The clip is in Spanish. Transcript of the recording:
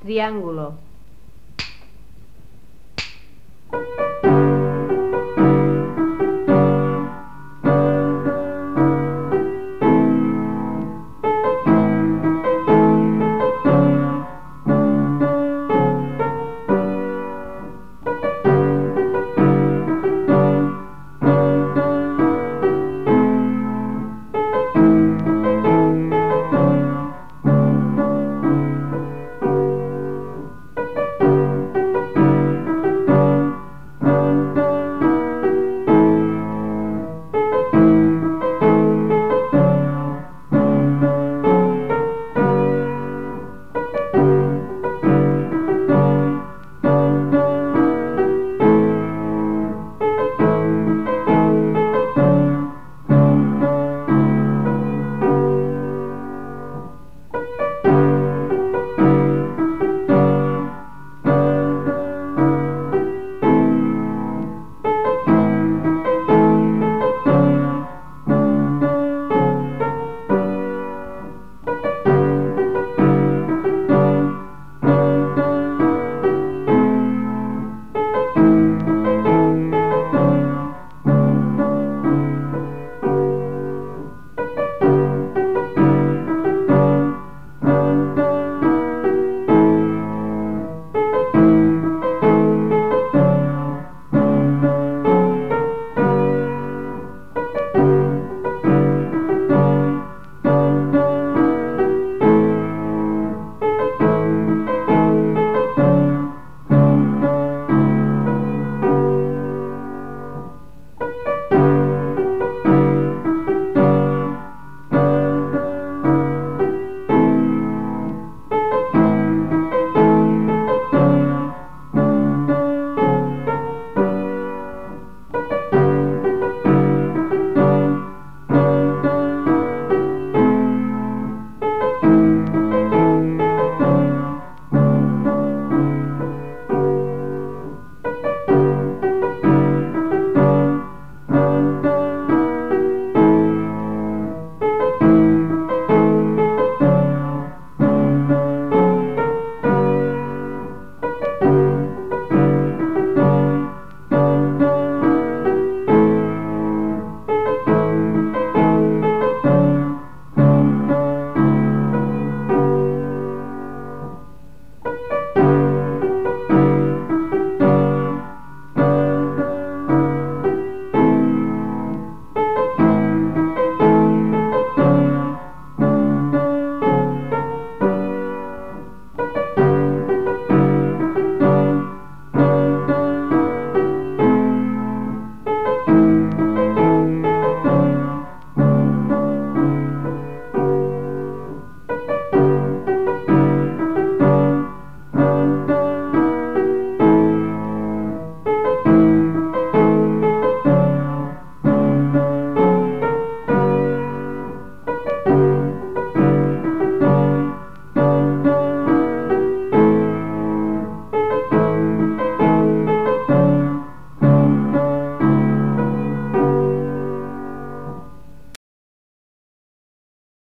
triángulo.